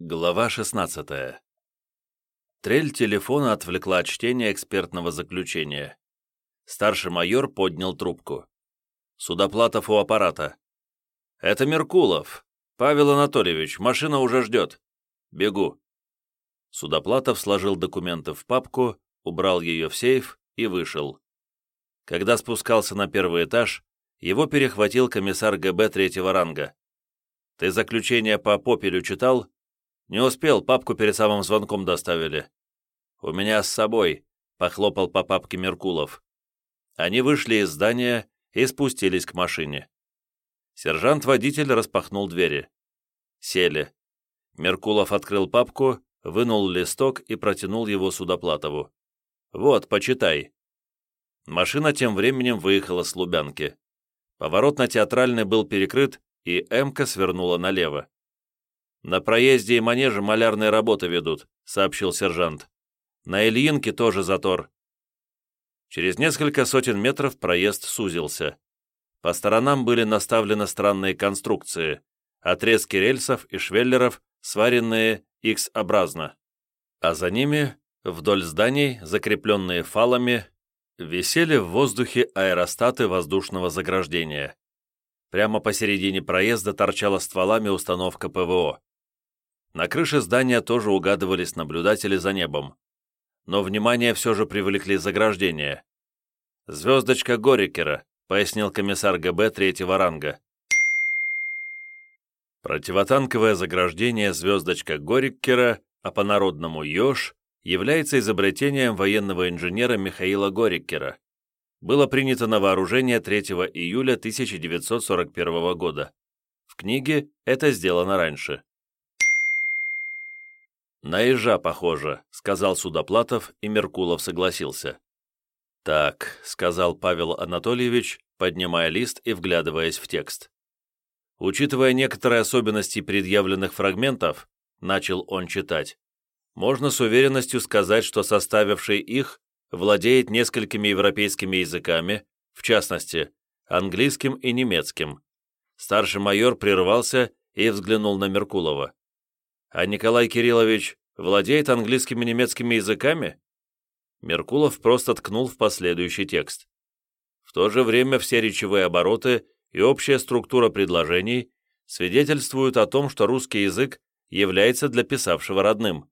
Глава 16 Трель телефона отвлекла от чтения экспертного заключения. Старший майор поднял трубку. Судоплатов у аппарата. «Это Меркулов. Павел Анатольевич, машина уже ждет. Бегу». Судоплатов сложил документы в папку, убрал ее в сейф и вышел. Когда спускался на первый этаж, его перехватил комиссар ГБ третьего ранга. «Ты заключение по Попелю читал?» «Не успел, папку перед самым звонком доставили». «У меня с собой», — похлопал по папке Меркулов. Они вышли из здания и спустились к машине. Сержант-водитель распахнул двери. Сели. Меркулов открыл папку, вынул листок и протянул его Судоплатову. «Вот, почитай». Машина тем временем выехала с Лубянки. Поворот на Театральный был перекрыт, и «Эмка» свернула налево. «На проезде и манеже малярные работы ведут», — сообщил сержант. «На Ильинке тоже затор». Через несколько сотен метров проезд сузился. По сторонам были наставлены странные конструкции, отрезки рельсов и швеллеров, сваренные X-образно. А за ними, вдоль зданий, закрепленные фалами, висели в воздухе аэростаты воздушного заграждения. Прямо посередине проезда торчала стволами установка ПВО. На крыше здания тоже угадывались наблюдатели за небом. Но внимание все же привлекли заграждения. «Звездочка Горикера», — пояснил комиссар ГБ третьего ранга. Противотанковое заграждение «Звездочка Горикера», а по-народному «Ёж», является изобретением военного инженера Михаила Горикера. Было принято на вооружение 3 июля 1941 года. В книге это сделано раньше. «На ежа похоже», — сказал Судоплатов, и Меркулов согласился. «Так», — сказал Павел Анатольевич, поднимая лист и вглядываясь в текст. «Учитывая некоторые особенности предъявленных фрагментов», — начал он читать, «можно с уверенностью сказать, что составивший их владеет несколькими европейскими языками, в частности, английским и немецким». Старший майор прервался и взглянул на Меркулова. А Николай Кириллович владеет английскими и немецкими языками? Меркулов просто ткнул в последующий текст. В то же время все речевые обороты и общая структура предложений свидетельствуют о том, что русский язык является для писавшего родным.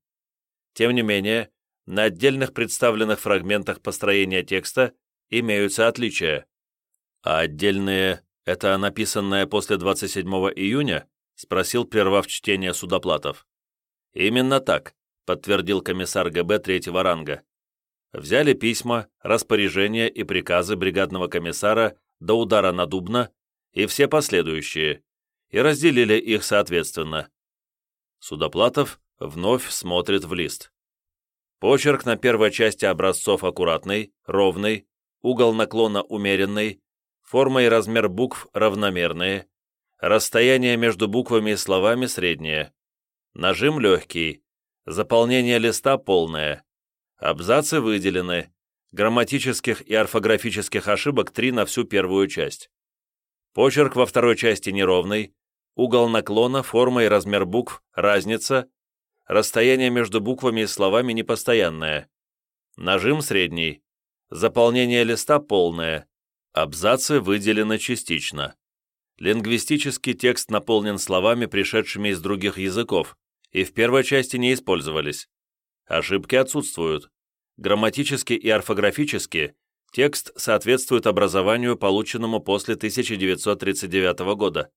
Тем не менее, на отдельных представленных фрагментах построения текста имеются отличия. А отдельные – это написанное после 27 июня — спросил, прервав чтение Судоплатов. «Именно так», — подтвердил комиссар ГБ третьего ранга. Взяли письма, распоряжения и приказы бригадного комиссара до удара на Дубна и все последующие, и разделили их соответственно. Судоплатов вновь смотрит в лист. Почерк на первой части образцов аккуратный, ровный, угол наклона умеренный, форма и размер букв равномерные, Расстояние между буквами и словами среднее. Нажим легкий. Заполнение листа полное. Абзацы выделены. Грамматических и орфографических ошибок три на всю первую часть. Почерк во второй части неровный. Угол наклона, форма и размер букв, разница. Расстояние между буквами и словами непостоянное. Нажим средний. Заполнение листа полное. Абзацы выделены частично. Лингвистический текст наполнен словами, пришедшими из других языков, и в первой части не использовались. Ошибки отсутствуют. Грамматически и орфографически текст соответствует образованию, полученному после 1939 года.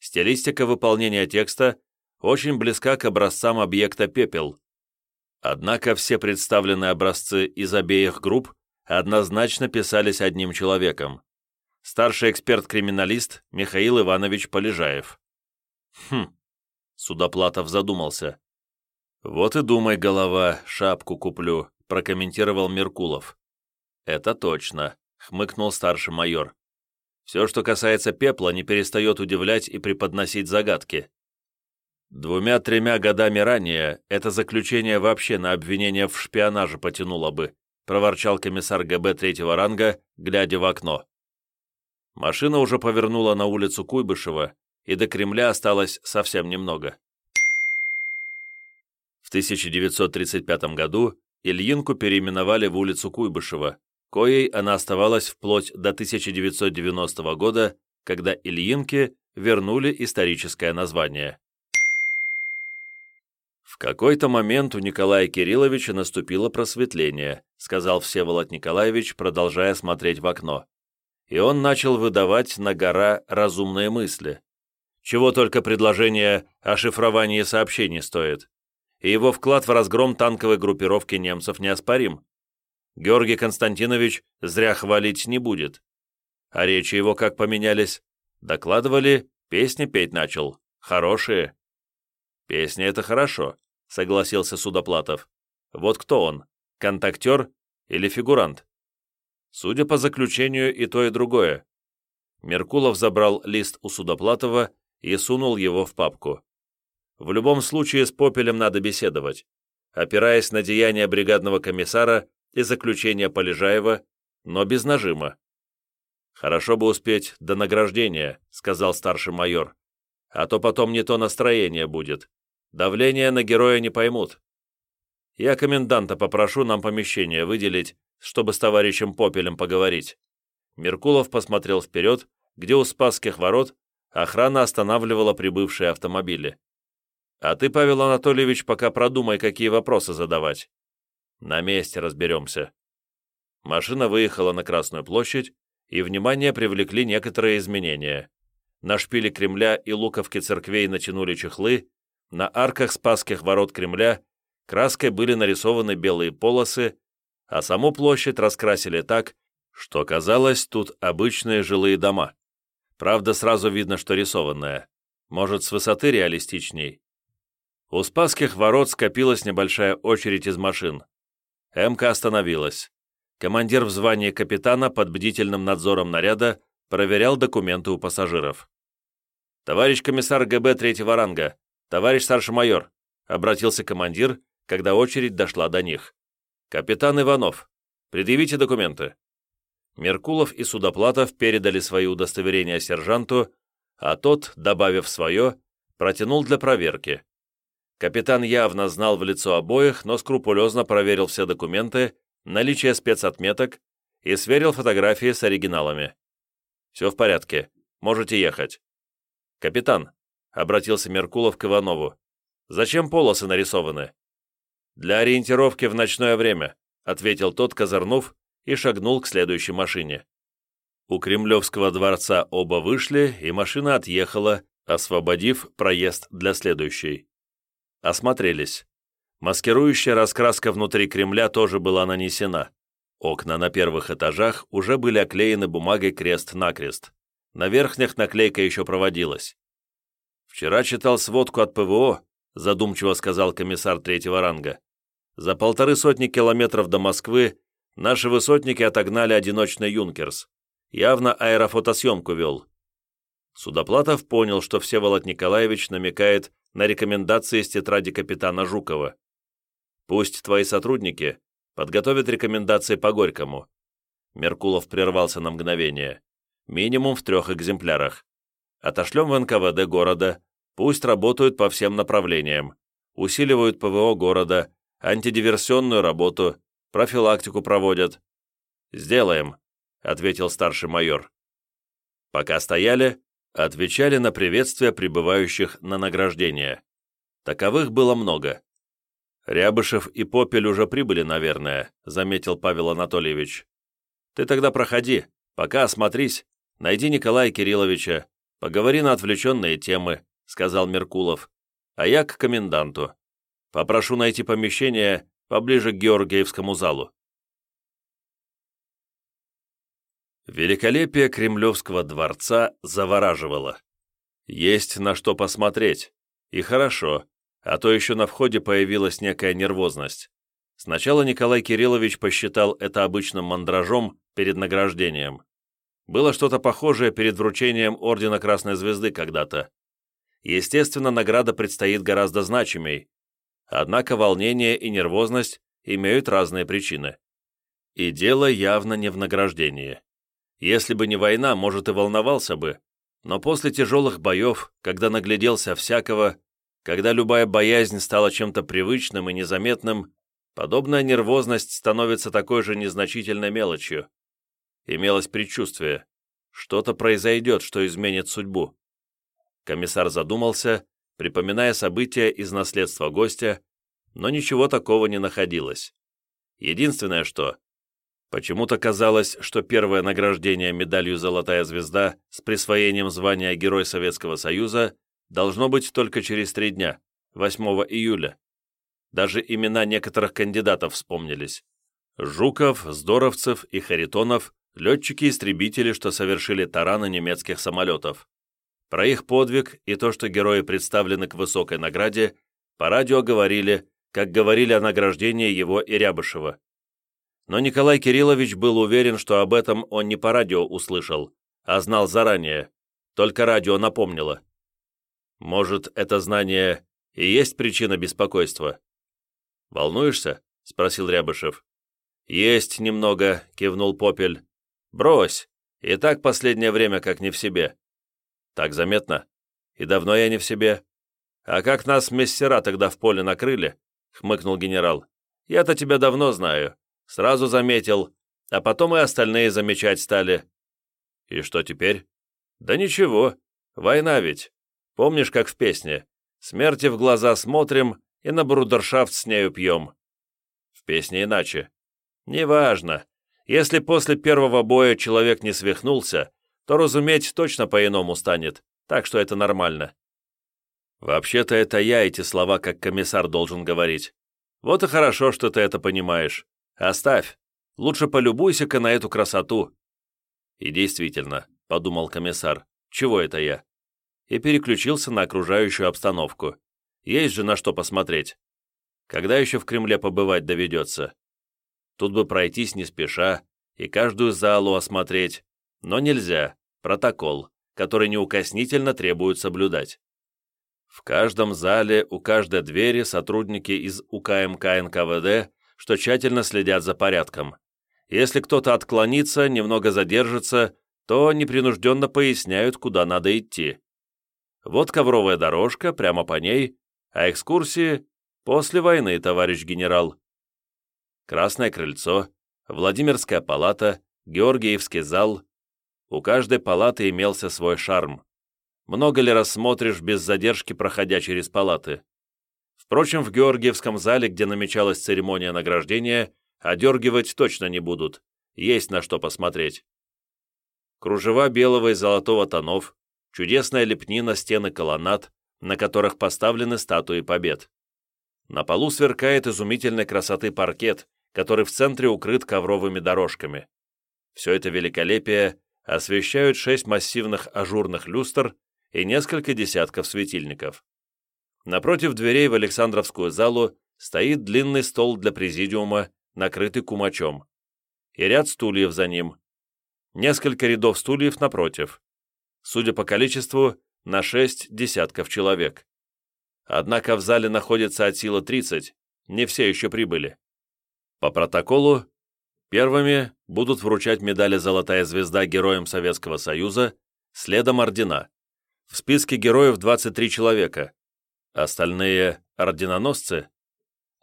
Стилистика выполнения текста очень близка к образцам объекта «Пепел». Однако все представленные образцы из обеих групп однозначно писались одним человеком старший эксперт-криминалист Михаил Иванович Полежаев. Хм, Судоплатов задумался. «Вот и думай, голова, шапку куплю», — прокомментировал Меркулов. «Это точно», — хмыкнул старший майор. «Все, что касается пепла, не перестает удивлять и преподносить загадки. Двумя-тремя годами ранее это заключение вообще на обвинение в шпионаже потянуло бы», проворчал комиссар ГБ третьего ранга, глядя в окно. Машина уже повернула на улицу Куйбышева, и до Кремля осталось совсем немного. В 1935 году Ильинку переименовали в улицу Куйбышева, коей она оставалась вплоть до 1990 года, когда Ильинке вернули историческое название. «В какой-то момент у Николая Кирилловича наступило просветление», сказал Всеволод Николаевич, продолжая смотреть в окно. И он начал выдавать на гора разумные мысли. Чего только предложение о шифровании сообщений стоит. И его вклад в разгром танковой группировки немцев неоспорим. Георгий Константинович зря хвалить не будет. А речи его как поменялись? Докладывали, песни петь начал. Хорошие. Песни — это хорошо, согласился Судоплатов. Вот кто он, контактер или фигурант? Судя по заключению, и то, и другое. Меркулов забрал лист у Судоплатова и сунул его в папку. В любом случае с Попелем надо беседовать, опираясь на деяния бригадного комиссара и заключения Полежаева, но без нажима. «Хорошо бы успеть до награждения», — сказал старший майор. «А то потом не то настроение будет. Давление на героя не поймут. Я коменданта попрошу нам помещение выделить, чтобы с товарищем Попелем поговорить». Меркулов посмотрел вперед, где у Спасских ворот охрана останавливала прибывшие автомобили. «А ты, Павел Анатольевич, пока продумай, какие вопросы задавать. На месте разберемся». Машина выехала на Красную площадь, и внимание привлекли некоторые изменения. На шпиле Кремля и луковке церквей натянули чехлы, на арках Спасских ворот Кремля краской были нарисованы белые полосы, а саму площадь раскрасили так, что казалось тут обычные жилые дома. Правда, сразу видно, что рисованная. Может, с высоты реалистичней. У Спасских ворот скопилась небольшая очередь из машин. МК остановилась командир в звании капитана под бдительным надзором наряда проверял документы у пассажиров. «Товарищ комиссар ГБ третьего ранга, товарищ старший майор», обратился командир, когда очередь дошла до них. «Капитан Иванов, предъявите документы». Меркулов и Судоплатов передали свои удостоверения сержанту, а тот, добавив свое, протянул для проверки. Капитан явно знал в лицо обоих, но скрупулезно проверил все документы наличие спецотметок и сверил фотографии с оригиналами. «Все в порядке. Можете ехать». «Капитан», — обратился Меркулов к Иванову, «зачем полосы нарисованы?» «Для ориентировки в ночное время», — ответил тот, козырнув, и шагнул к следующей машине. У Кремлевского дворца оба вышли, и машина отъехала, освободив проезд для следующей. Осмотрелись. Маскирующая раскраска внутри Кремля тоже была нанесена. Окна на первых этажах уже были оклеены бумагой крест-накрест. На верхних наклейка еще проводилась. «Вчера читал сводку от ПВО», задумчиво сказал комиссар третьего ранга. «За полторы сотни километров до Москвы наши высотники отогнали одиночный «Юнкерс». Явно аэрофотосъемку вел. Судоплатов понял, что Всеволод Николаевич намекает на рекомендации из тетради капитана Жукова. Пусть твои сотрудники подготовят рекомендации по Горькому». Меркулов прервался на мгновение. «Минимум в трех экземплярах. Отошлем в НКВД города, пусть работают по всем направлениям, усиливают ПВО города, антидиверсионную работу, профилактику проводят». «Сделаем», — ответил старший майор. Пока стояли, отвечали на приветствия прибывающих на награждение. Таковых было много. «Рябышев и Попель уже прибыли, наверное», — заметил Павел Анатольевич. «Ты тогда проходи, пока осмотрись, найди Николая Кирилловича, поговори на отвлеченные темы», — сказал Меркулов, «а я к коменданту. Попрошу найти помещение поближе к Георгиевскому залу». Великолепие Кремлевского дворца завораживало. Есть на что посмотреть. И хорошо, а то еще на входе появилась некая нервозность. Сначала Николай Кириллович посчитал это обычным мандражом перед награждением. Было что-то похожее перед вручением Ордена Красной Звезды когда-то. Естественно, награда предстоит гораздо значимей. Однако волнение и нервозность имеют разные причины. И дело явно не в награждении. Если бы не война, может, и волновался бы, но после тяжелых боев, когда нагляделся всякого, когда любая боязнь стала чем-то привычным и незаметным, подобная нервозность становится такой же незначительной мелочью. Имелось предчувствие. Что-то произойдет, что изменит судьбу. Комиссар задумался, припоминая события из наследства гостя, но ничего такого не находилось. Единственное что, почему-то казалось, что первое награждение медалью «Золотая звезда» с присвоением звания Герой Советского Союза должно быть только через три дня, 8 июля. Даже имена некоторых кандидатов вспомнились. Жуков, Здоровцев и Харитонов – летчики-истребители, что совершили тараны немецких самолетов. Про их подвиг и то, что герои представлены к высокой награде, по радио говорили, как говорили о награждении его и Рябышева. Но Николай Кириллович был уверен, что об этом он не по радио услышал, а знал заранее, только радио напомнило. Может, это знание и есть причина беспокойства? «Волнуешься?» — спросил Рябышев. «Есть немного», — кивнул Попель. «Брось, и так последнее время как не в себе». «Так заметно? И давно я не в себе?» «А как нас мессера тогда в поле накрыли?» — хмыкнул генерал. «Я-то тебя давно знаю. Сразу заметил, а потом и остальные замечать стали». «И что теперь?» «Да ничего. Война ведь. Помнишь, как в песне? Смерти в глаза смотрим и на брудершафт с нею пьем». В песне иначе. «Неважно. Если после первого боя человек не свихнулся, то разуметь точно по-иному станет, так что это нормально. Вообще-то это я эти слова как комиссар должен говорить. Вот и хорошо, что ты это понимаешь. Оставь. Лучше полюбуйся-ка на эту красоту. И действительно, подумал комиссар, чего это я? И переключился на окружающую обстановку. Есть же на что посмотреть. Когда еще в Кремле побывать доведется? Тут бы пройтись не спеша и каждую залу осмотреть, но нельзя, протокол, который неукоснительно требуют соблюдать. В каждом зале, у каждой двери сотрудники из УКМК НКВД, что тщательно следят за порядком. Если кто-то отклонится, немного задержится, то непринужденно поясняют, куда надо идти. Вот ковровая дорожка, прямо по ней, а экскурсии после войны, товарищ генерал. Красное крыльцо, Владимирская палата, Георгиевский зал. У каждой палаты имелся свой шарм. Много ли рассмотришь без задержки, проходя через палаты? Впрочем, в Георгиевском зале, где намечалась церемония награждения, одергивать точно не будут. Есть на что посмотреть. Кружева белого и золотого тонов, чудесная лепнина стены колоннад, на которых поставлены статуи побед. На полу сверкает изумительной красоты паркет, который в центре укрыт ковровыми дорожками. Все это великолепие освещают шесть массивных ажурных люстр и несколько десятков светильников. Напротив дверей в Александровскую залу стоит длинный стол для президиума, накрытый кумачом, и ряд стульев за ним. Несколько рядов стульев напротив. Судя по количеству, на шесть десятков человек. Однако в зале находится от силы 30, не все еще прибыли. По протоколу, первыми будут вручать медали «Золотая звезда» героям Советского Союза, следом ордена. В списке героев 23 человека. Остальные – орденоносцы.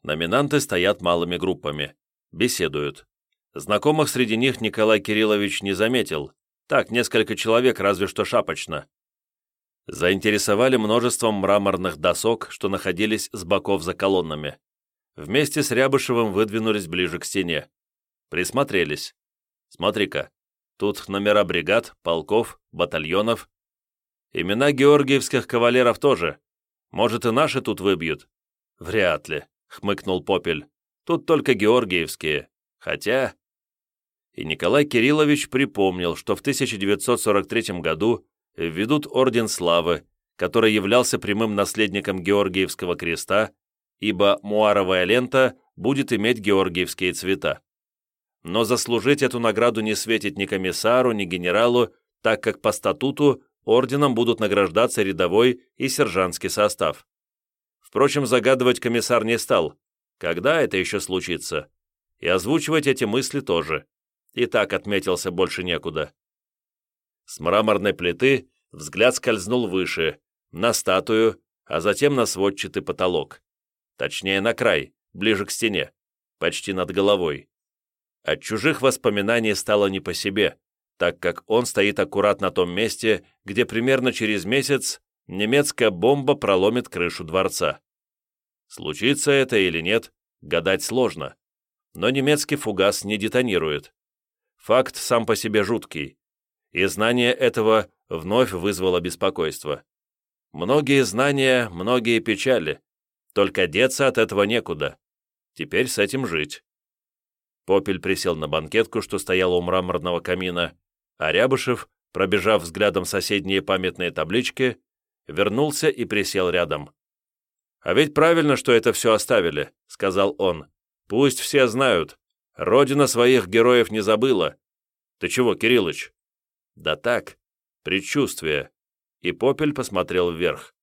Номинанты стоят малыми группами. Беседуют. Знакомых среди них Николай Кириллович не заметил. Так, несколько человек, разве что шапочно. Заинтересовали множеством мраморных досок, что находились с боков за колоннами вместе с Рябышевым выдвинулись ближе к стене. Присмотрелись. Смотри-ка, тут номера бригад, полков, батальонов. Имена георгиевских кавалеров тоже. Может, и наши тут выбьют? Вряд ли, хмыкнул Попель. Тут только георгиевские. Хотя... И Николай Кириллович припомнил, что в 1943 году введут Орден Славы, который являлся прямым наследником Георгиевского креста ибо муаровая лента будет иметь георгиевские цвета. Но заслужить эту награду не светит ни комиссару, ни генералу, так как по статуту орденом будут награждаться рядовой и сержантский состав. Впрочем, загадывать комиссар не стал. Когда это еще случится? И озвучивать эти мысли тоже. И так отметился больше некуда. С мраморной плиты взгляд скользнул выше, на статую, а затем на сводчатый потолок. Точнее, на край, ближе к стене, почти над головой. От чужих воспоминаний стало не по себе, так как он стоит аккурат на том месте, где примерно через месяц немецкая бомба проломит крышу дворца. Случится это или нет, гадать сложно. Но немецкий фугас не детонирует. Факт сам по себе жуткий. И знание этого вновь вызвало беспокойство. Многие знания, многие печали. Только деться от этого некуда. Теперь с этим жить. Попель присел на банкетку, что стояла у мраморного камина, а Рябышев, пробежав взглядом соседние памятные таблички, вернулся и присел рядом. «А ведь правильно, что это все оставили», — сказал он. «Пусть все знают. Родина своих героев не забыла. Ты чего, Кириллыч?» «Да так, предчувствие». И Попель посмотрел вверх.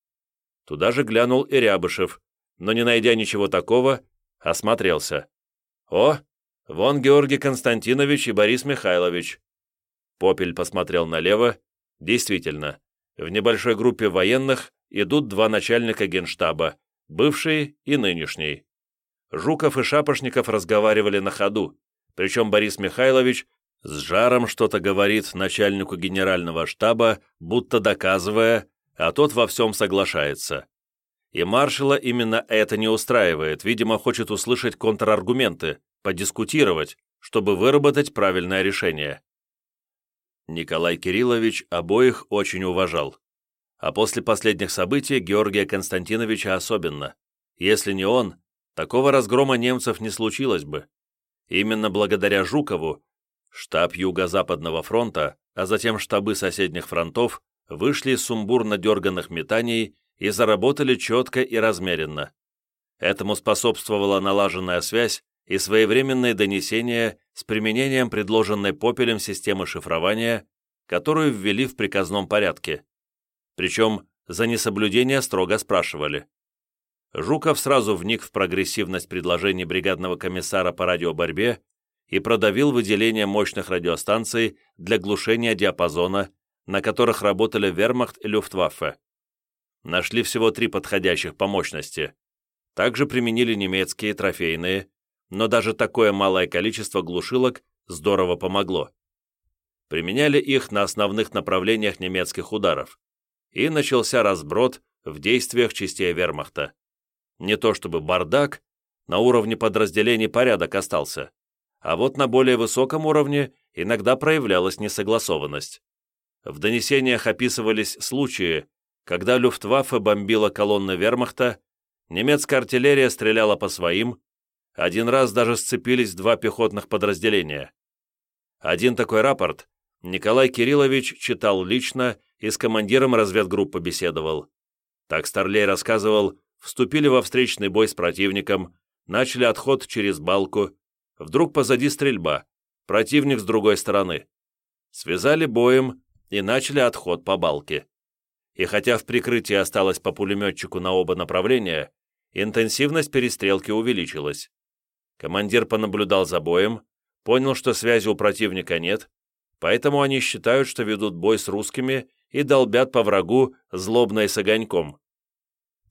Туда же глянул и Рябышев, но, не найдя ничего такого, осмотрелся. «О, вон Георгий Константинович и Борис Михайлович. Попель посмотрел налево. Действительно, в небольшой группе военных идут два начальника генштаба, бывший и нынешний. Жуков и Шапошников разговаривали на ходу, причем Борис Михайлович с жаром что-то говорит начальнику генерального штаба, будто доказывая, а тот во всем соглашается. И маршала именно это не устраивает, видимо, хочет услышать контраргументы, подискутировать, чтобы выработать правильное решение. Николай Кириллович обоих очень уважал. А после последних событий Георгия Константиновича особенно. Если не он, такого разгрома немцев не случилось бы. Именно благодаря Жукову штаб Юго-Западного фронта, а затем штабы соседних фронтов вышли из сумбурно дерганных метаний и заработали четко и размеренно. Этому способствовала налаженная связь и своевременные донесения с применением предложенной Попелем системы шифрования, которую ввели в приказном порядке. Причем за несоблюдение строго спрашивали. Жуков сразу вник в прогрессивность предложений бригадного комиссара по радиоборьбе и продавил выделение мощных радиостанций для глушения диапазона, на которых работали Вермахт и Люфтваффе. Нашли всего три подходящих по мощности. Также применили немецкие трофейные, но даже такое малое количество глушилок здорово помогло. Применяли их на основных направлениях немецких ударов, и начался разброд в действиях частей вермахта. Не то чтобы бардак, на уровне подразделений порядок остался, а вот на более высоком уровне иногда проявлялась несогласованность. В донесениях описывались случаи, когда Люфтваффе бомбила колонны вермахта, немецкая артиллерия стреляла по своим, один раз даже сцепились два пехотных подразделения. Один такой рапорт Николай Кириллович читал лично и с командиром разведгруппы беседовал. Так Старлей рассказывал, вступили во встречный бой с противником, начали отход через балку, вдруг позади стрельба, противник с другой стороны. Связали боем и начали отход по балке. И хотя в прикрытии осталось по пулеметчику на оба направления, интенсивность перестрелки увеличилась. Командир понаблюдал за боем, понял, что связи у противника нет, поэтому они считают, что ведут бой с русскими и долбят по врагу злобно и с огоньком.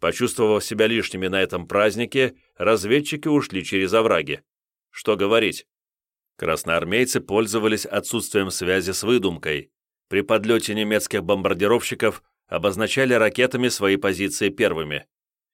Почувствовав себя лишними на этом празднике, разведчики ушли через овраги. Что говорить? Красноармейцы пользовались отсутствием связи с выдумкой. При подлете немецких бомбардировщиков обозначали ракетами свои позиции первыми.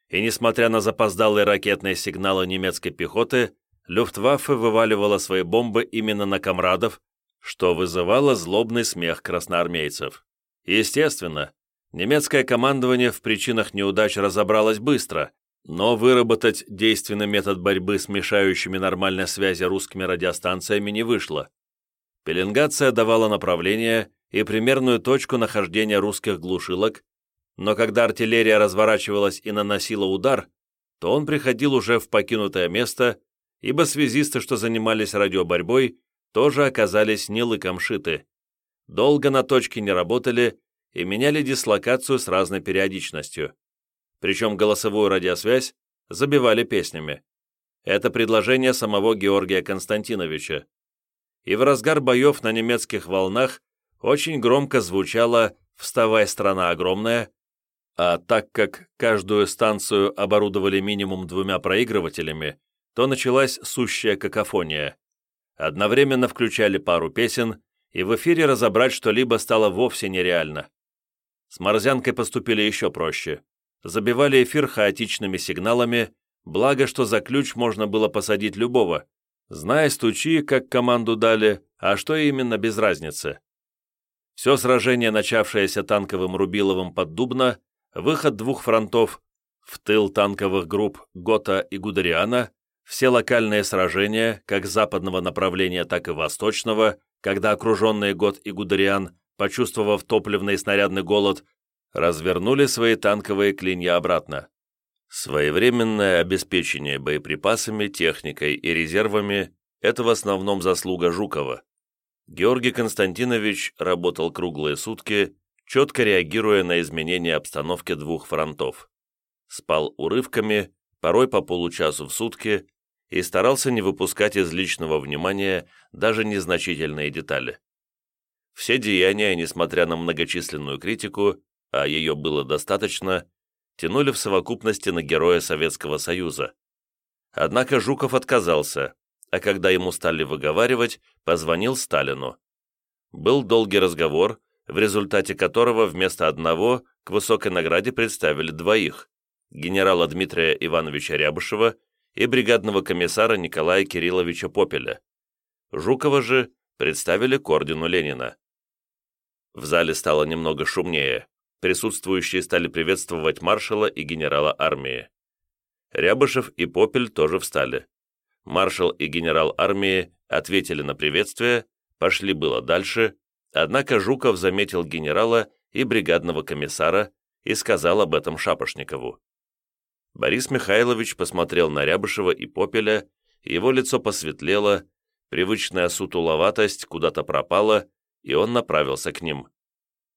И несмотря на запоздалые ракетные сигналы немецкой пехоты, Люфтваффе вываливала свои бомбы именно на комрадов, что вызывало злобный смех красноармейцев. Естественно, немецкое командование в причинах неудач разобралось быстро, но выработать действенный метод борьбы с мешающими нормальной связи русскими радиостанциями не вышло. Пеленгация давала направление и примерную точку нахождения русских глушилок, но когда артиллерия разворачивалась и наносила удар, то он приходил уже в покинутое место ибо связисты, что занимались радиоборьбой, тоже оказались не лыком шиты. Долго на точке не работали и меняли дислокацию с разной периодичностью. Причем голосовую радиосвязь забивали песнями. Это предложение самого Георгия Константиновича. И в разгар боев на немецких волнах очень громко звучало «Вставай, страна огромная», А так как каждую станцию оборудовали минимум двумя проигрывателями, то началась сущая какофония. Одновременно включали пару песен, и в эфире разобрать что-либо стало вовсе нереально. С морзянкой поступили еще проще. Забивали эфир хаотичными сигналами, благо, что за ключ можно было посадить любого. Знай, стучи, как команду дали, а что именно, без разницы. Все сражение, начавшееся танковым Рубиловым под Дубно, выход двух фронтов в тыл танковых групп Гота и Гудериана, все локальные сражения, как западного направления, так и восточного, когда окруженные Гот и Гудериан, почувствовав топливный и снарядный голод, развернули свои танковые клинья обратно. Своевременное обеспечение боеприпасами, техникой и резервами – это в основном заслуга Жукова. Георгий Константинович работал круглые сутки, четко реагируя на изменения обстановки двух фронтов. Спал урывками, порой по получасу в сутки, и старался не выпускать из личного внимания даже незначительные детали. Все деяния, несмотря на многочисленную критику, а ее было достаточно, тянули в совокупности на героя Советского Союза. Однако Жуков отказался, а когда ему стали выговаривать, позвонил Сталину. Был долгий разговор, в результате которого вместо одного к высокой награде представили двоих – генерала Дмитрия Ивановича Рябышева и бригадного комиссара Николая Кирилловича Попеля. Жукова же представили к ордену Ленина. В зале стало немного шумнее. Присутствующие стали приветствовать маршала и генерала армии. Рябышев и Попель тоже встали. Маршал и генерал армии ответили на приветствие, пошли было дальше, Однако Жуков заметил генерала и бригадного комиссара и сказал об этом Шапошникову. Борис Михайлович посмотрел на Рябышева и Попеля, его лицо посветлело, привычная сутуловатость куда-то пропала, и он направился к ним.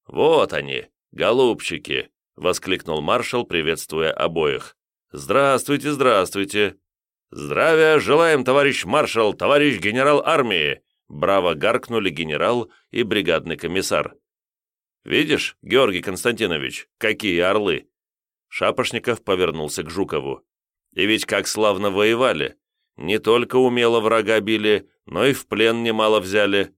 «Вот они, голубчики!» — воскликнул маршал, приветствуя обоих. «Здравствуйте, здравствуйте!» «Здравия желаем, товарищ маршал, товарищ генерал армии!» Браво гаркнули генерал и бригадный комиссар. «Видишь, Георгий Константинович, какие орлы!» Шапошников повернулся к Жукову. «И ведь как славно воевали! Не только умело врага били, но и в плен немало взяли».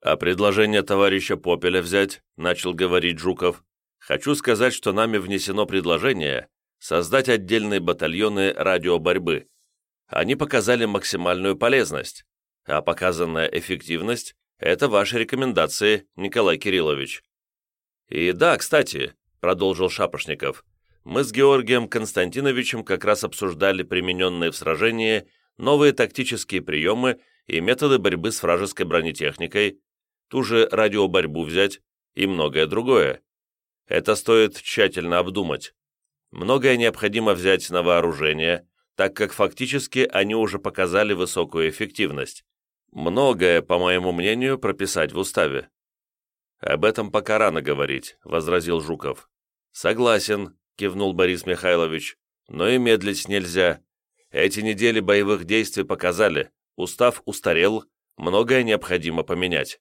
«А предложение товарища Попеля взять?» — начал говорить Жуков. «Хочу сказать, что нами внесено предложение создать отдельные батальоны радиоборьбы. Они показали максимальную полезность а показанная эффективность – это ваши рекомендации, Николай Кириллович. И да, кстати, продолжил Шапошников, мы с Георгием Константиновичем как раз обсуждали примененные в сражении новые тактические приемы и методы борьбы с вражеской бронетехникой, ту же радиоборьбу взять и многое другое. Это стоит тщательно обдумать. Многое необходимо взять на вооружение, так как фактически они уже показали высокую эффективность. Многое, по моему мнению, прописать в уставе. Об этом пока рано говорить, возразил Жуков. Согласен, кивнул Борис Михайлович, но и медлить нельзя. Эти недели боевых действий показали, устав устарел, многое необходимо поменять.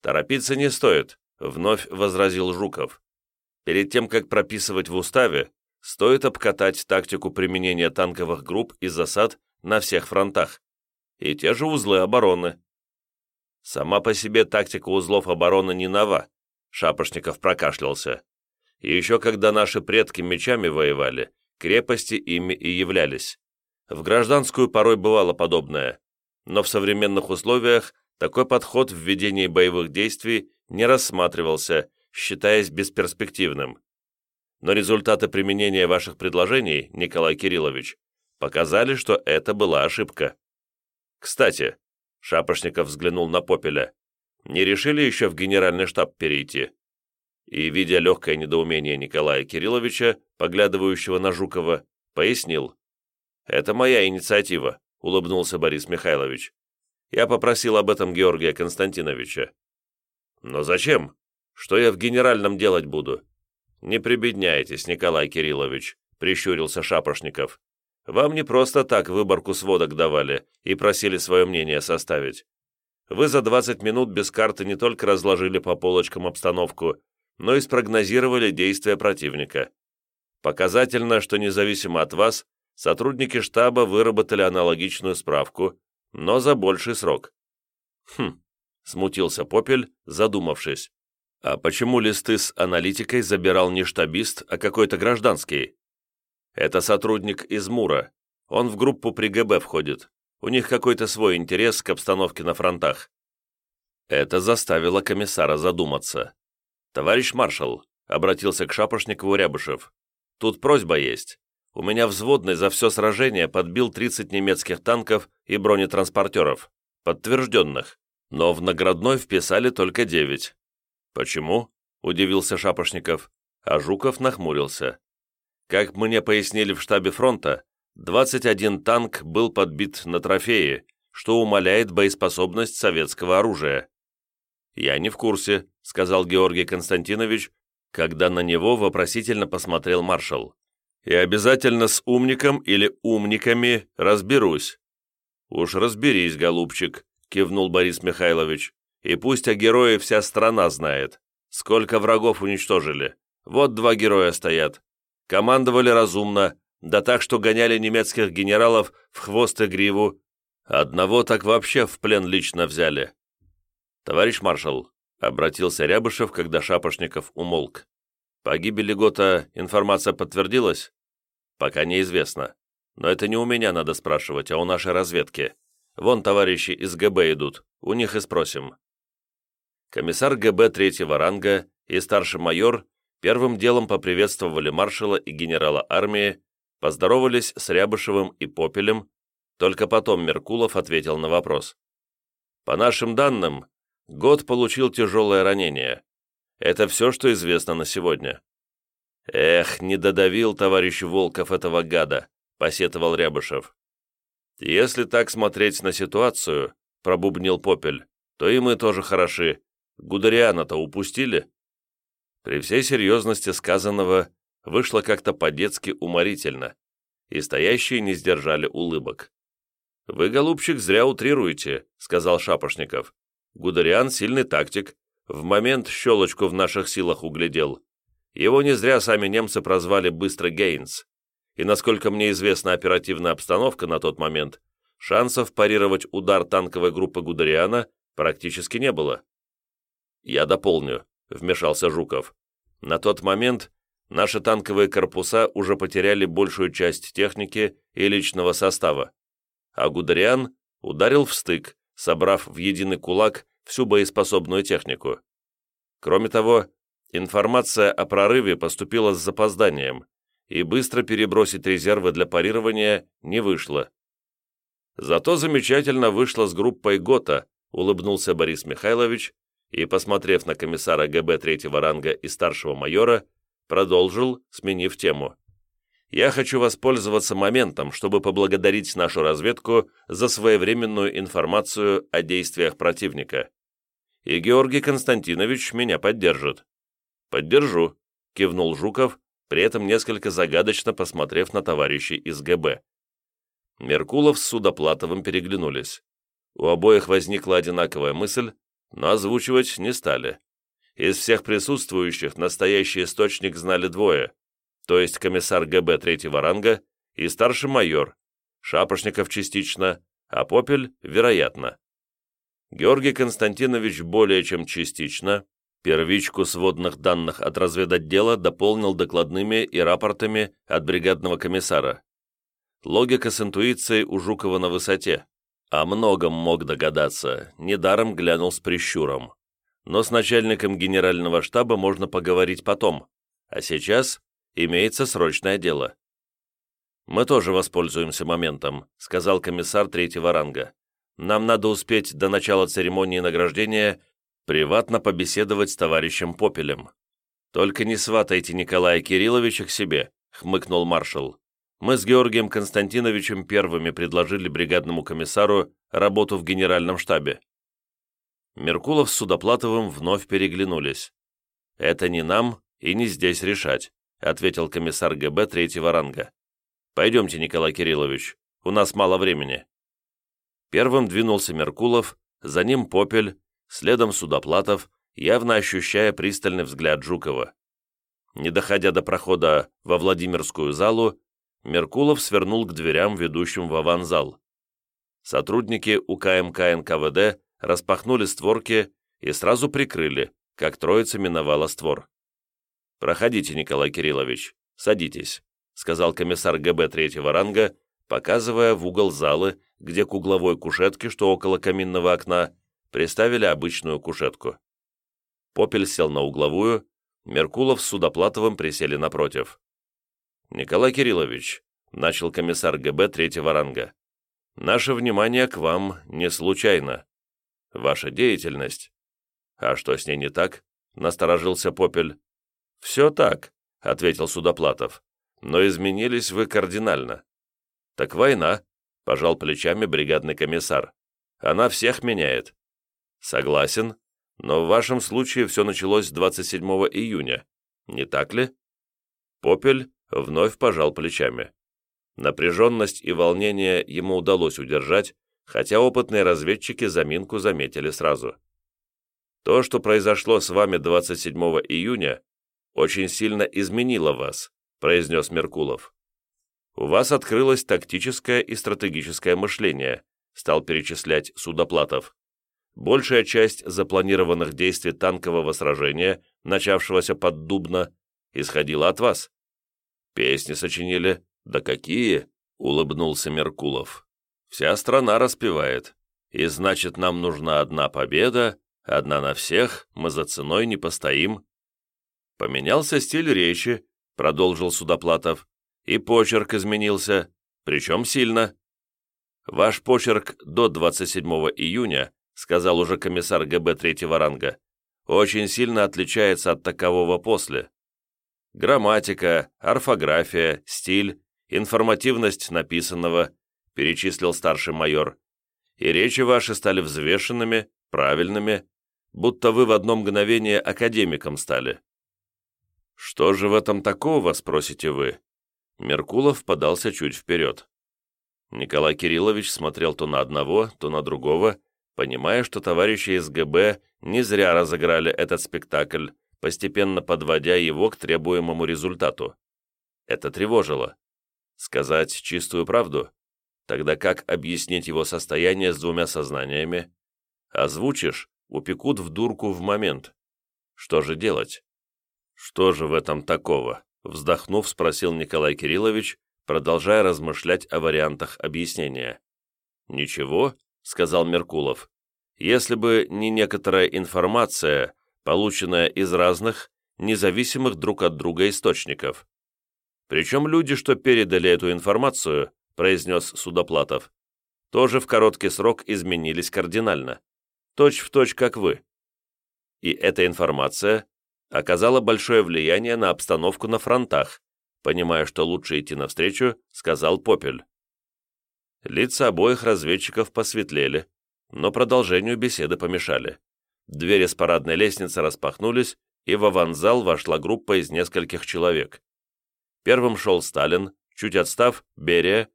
Торопиться не стоит, вновь возразил Жуков. Перед тем, как прописывать в уставе, стоит обкатать тактику применения танковых групп и засад на всех фронтах и те же узлы обороны. Сама по себе тактика узлов обороны не нова, Шапошников прокашлялся. Еще когда наши предки мечами воевали, крепости ими и являлись. В гражданскую порой бывало подобное, но в современных условиях такой подход в ведении боевых действий не рассматривался, считаясь бесперспективным. Но результаты применения ваших предложений, Николай Кириллович, показали, что это была ошибка. Кстати, Шапошников взглянул на Попеля. Не решили еще в генеральный штаб перейти? И, видя легкое недоумение Николая Кирилловича, поглядывающего на Жукова, пояснил. «Это моя инициатива», — улыбнулся Борис Михайлович. «Я попросил об этом Георгия Константиновича». «Но зачем? Что я в генеральном делать буду?» «Не прибедняйтесь, Николай Кириллович», — прищурился Шапошников. Вам не просто так выборку сводок давали и просили свое мнение составить. Вы за 20 минут без карты не только разложили по полочкам обстановку, но и спрогнозировали действия противника. Показательно, что независимо от вас, сотрудники штаба выработали аналогичную справку, но за больший срок. Хм, смутился Попель, задумавшись. А почему листы с аналитикой забирал не штабист, а какой-то гражданский? Это сотрудник из Мура. Он в группу при ГБ входит. У них какой-то свой интерес к обстановке на фронтах. Это заставило комиссара задуматься. «Товарищ маршал», — обратился к Шапошникову Рябышев, «тут просьба есть. У меня взводный за все сражение подбил 30 немецких танков и бронетранспортеров, подтвержденных, но в наградной вписали только 9. «Почему?» – удивился Шапошников, а Жуков нахмурился. Как мне пояснили в штабе фронта, 21 танк был подбит на трофеи, что умаляет боеспособность советского оружия. «Я не в курсе», — сказал Георгий Константинович, когда на него вопросительно посмотрел маршал. «И обязательно с умником или умниками разберусь». «Уж разберись, голубчик», — кивнул Борис Михайлович. «И пусть о герое вся страна знает. Сколько врагов уничтожили. Вот два героя стоят. Командовали разумно, да так, что гоняли немецких генералов в хвост и гриву. Одного так вообще в плен лично взяли. «Товарищ маршал», — обратился Рябышев, когда Шапошников умолк. «По гибели Гота информация подтвердилась?» «Пока неизвестно. Но это не у меня надо спрашивать, а у нашей разведки. Вон товарищи из ГБ идут, у них и спросим». Комиссар ГБ третьего ранга и старший майор первым делом поприветствовали маршала и генерала армии, поздоровались с Рябышевым и Попелем, только потом Меркулов ответил на вопрос. «По нашим данным, Год получил тяжелое ранение. Это все, что известно на сегодня. «Эх, не додавил товарищ Волков этого гада», — посетовал Рябышев. «Если так смотреть на ситуацию», — пробубнил Попель, «то и мы тоже хороши. Гудериана-то упустили?» При всей серьезности сказанного вышло как-то по-детски уморительно, и стоящие не сдержали улыбок. «Вы, голубчик, зря утрируете», — сказал Шапошников. Гудериан сильный тактик, в момент щелочку в наших силах углядел. Его не зря сами немцы прозвали «Быстро Гейнс». И, насколько мне известна оперативная обстановка на тот момент, шансов парировать удар танковой группы Гудериана практически не было. «Я дополню», — вмешался Жуков. «На тот момент наши танковые корпуса уже потеряли большую часть техники и личного состава, а Гудериан ударил в стык, собрав в единый кулак всю боеспособную технику. Кроме того, информация о прорыве поступила с запозданием, и быстро перебросить резервы для парирования не вышло. Зато замечательно вышло с группой ГОТА, улыбнулся Борис Михайлович и, посмотрев на комиссара ГБ третьего ранга и старшего майора, продолжил, сменив тему я хочу воспользоваться моментом, чтобы поблагодарить нашу разведку за своевременную информацию о действиях противника. И Георгий Константинович меня поддержит». «Поддержу», — кивнул Жуков, при этом несколько загадочно посмотрев на товарищей из ГБ. Меркулов с Судоплатовым переглянулись. У обоих возникла одинаковая мысль, но озвучивать не стали. Из всех присутствующих настоящий источник знали двое то есть комиссар ГБ третьего ранга и старший майор, Шапошников частично, а Попель – вероятно. Георгий Константинович более чем частично первичку сводных данных от разведотдела дополнил докладными и рапортами от бригадного комиссара. Логика с интуицией у Жукова на высоте. О многом мог догадаться, недаром глянул с прищуром. Но с начальником генерального штаба можно поговорить потом, а сейчас Имеется срочное дело». «Мы тоже воспользуемся моментом», — сказал комиссар третьего ранга. «Нам надо успеть до начала церемонии награждения приватно побеседовать с товарищем Попелем». «Только не сватайте Николая Кирилловича к себе», — хмыкнул маршал. «Мы с Георгием Константиновичем первыми предложили бригадному комиссару работу в генеральном штабе». Меркулов с Судоплатовым вновь переглянулись. «Это не нам и не здесь решать ответил комиссар ГБ третьего ранга. «Пойдемте, Николай Кириллович, у нас мало времени». Первым двинулся Меркулов, за ним Попель, следом Судоплатов явно ощущая пристальный взгляд Жукова. Не доходя до прохода во Владимирскую залу, Меркулов свернул к дверям, ведущим в аванзал. Сотрудники УКМК НКВД распахнули створки и сразу прикрыли, как троица миновала створ. «Проходите, Николай Кириллович, садитесь», сказал комиссар ГБ третьего ранга, показывая в угол залы, где к угловой кушетке, что около каминного окна, приставили обычную кушетку. Попель сел на угловую, Меркулов с Судоплатовым присели напротив. «Николай Кириллович», — начал комиссар ГБ третьего ранга, «наше внимание к вам не случайно. Ваша деятельность...» «А что с ней не так?» — насторожился Попель. «Все так», — ответил Судоплатов но изменились вы кардинально. Так война, пожал плечами бригадный комиссар. Она всех меняет. Согласен, но в вашем случае все началось 27 июня, не так ли? Попель вновь пожал плечами. Напряженность и волнение ему удалось удержать, хотя опытные разведчики заминку заметили сразу. То, что произошло с вами 27 июня, очень сильно изменило вас, произнес Меркулов. «У вас открылось тактическое и стратегическое мышление», стал перечислять Судоплатов. Большая часть запланированных действий танкового сражения, начавшегося под Дубно, исходила от вас. Песни сочинили. Да какие? Улыбнулся Меркулов. Вся страна распевает. И значит, нам нужна одна победа, одна на всех, мы за ценой не постоим. Поменялся стиль речи, продолжил Судоплатов, и почерк изменился, причем сильно. Ваш почерк до 27 июня, сказал уже комиссар ГБ третьего ранга, очень сильно отличается от такового после. Грамматика, орфография, стиль, информативность написанного, перечислил старший майор, и речи ваши стали взвешенными, правильными, будто вы в одно мгновение академиком стали. «Что же в этом такого?» – спросите вы. Меркулов подался чуть вперед. Николай Кириллович смотрел то на одного, то на другого, понимая, что товарищи из ГБ не зря разыграли этот спектакль, постепенно подводя его к требуемому результату. Это тревожило. Сказать чистую правду? Тогда как объяснить его состояние с двумя сознаниями? Озвучишь, упекут в дурку в момент. Что же делать? «Что же в этом такого?» Вздохнув, спросил Николай Кириллович, продолжая размышлять о вариантах объяснения. «Ничего», — сказал Меркулов, «если бы не некоторая информация, полученная из разных, независимых друг от друга источников. Причем люди, что передали эту информацию, произнес Судоплатов, тоже в короткий срок изменились кардинально, точь в точь, как вы. И эта информация оказала большое влияние на обстановку на фронтах, понимая, что лучше идти навстречу, сказал Попель. Лица обоих разведчиков посветлели, но продолжению беседы помешали. Двери с парадной лестницы распахнулись, и в аванзал вошла группа из нескольких человек. Первым шел Сталин, чуть отстав – Берия.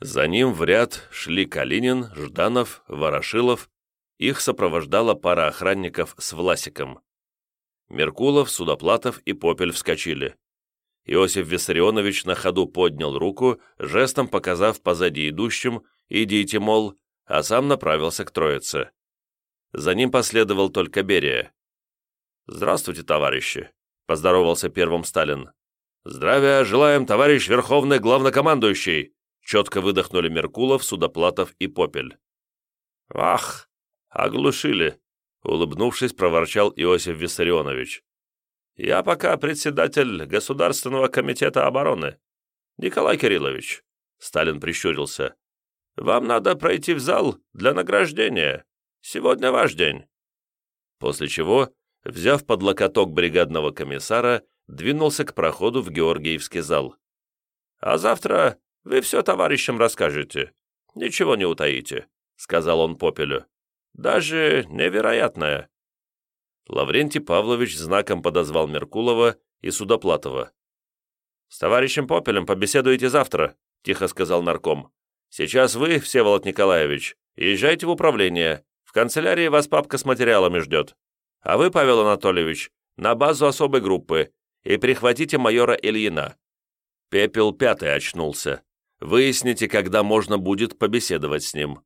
За ним в ряд шли Калинин, Жданов, Ворошилов. Их сопровождала пара охранников с Власиком. Меркулов, Судоплатов и Попель вскочили. Иосиф Виссарионович на ходу поднял руку, жестом показав позади идущим «идите, мол», а сам направился к троице. За ним последовал только Берия. «Здравствуйте, товарищи», — поздоровался первым Сталин. «Здравия желаем, товарищ Верховный Главнокомандующий!» Четко выдохнули Меркулов, Судоплатов и Попель. «Ах, оглушили!» Улыбнувшись, проворчал Иосиф Виссарионович. «Я пока председатель Государственного комитета обороны. Николай Кириллович», — Сталин прищурился, «вам надо пройти в зал для награждения. Сегодня ваш день». После чего, взяв под локоток бригадного комиссара, двинулся к проходу в Георгиевский зал. «А завтра вы все товарищам расскажете. Ничего не утаите», — сказал он Попелю. Даже невероятное. Лаврентий Павлович знаком подозвал Меркулова и Судоплатова. «С товарищем Попелем побеседуете завтра», — тихо сказал нарком. «Сейчас вы, Всеволод Николаевич, езжайте в управление. В канцелярии вас папка с материалами ждет. А вы, Павел Анатольевич, на базу особой группы и прихватите майора Ильина. Пепел пятый очнулся. Выясните, когда можно будет побеседовать с ним.